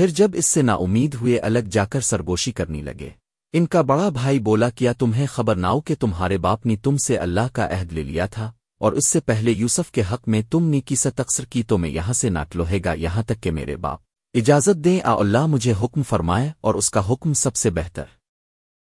پھر جب اس سے نا امید ہوئے الگ جا کر سرگوشی کرنے لگے۔ ان کا بڑا بھائی بولا، کیا تمہیں خبر ناؤ کہ تمہارے باپ نے تم سے اللہ کا عہد لے لیا تھا؟ اور اس سے پہلے یوسف کے حق میں تم نے کسی تقسر کی تو میں یہاں سے ناٹ لوہے گا، یہاں تک کہ میرے باپ۔ اجازت دیں، آ اللہ مجھے حکم فرمائے اور اس کا حکم سب سے بہتر۔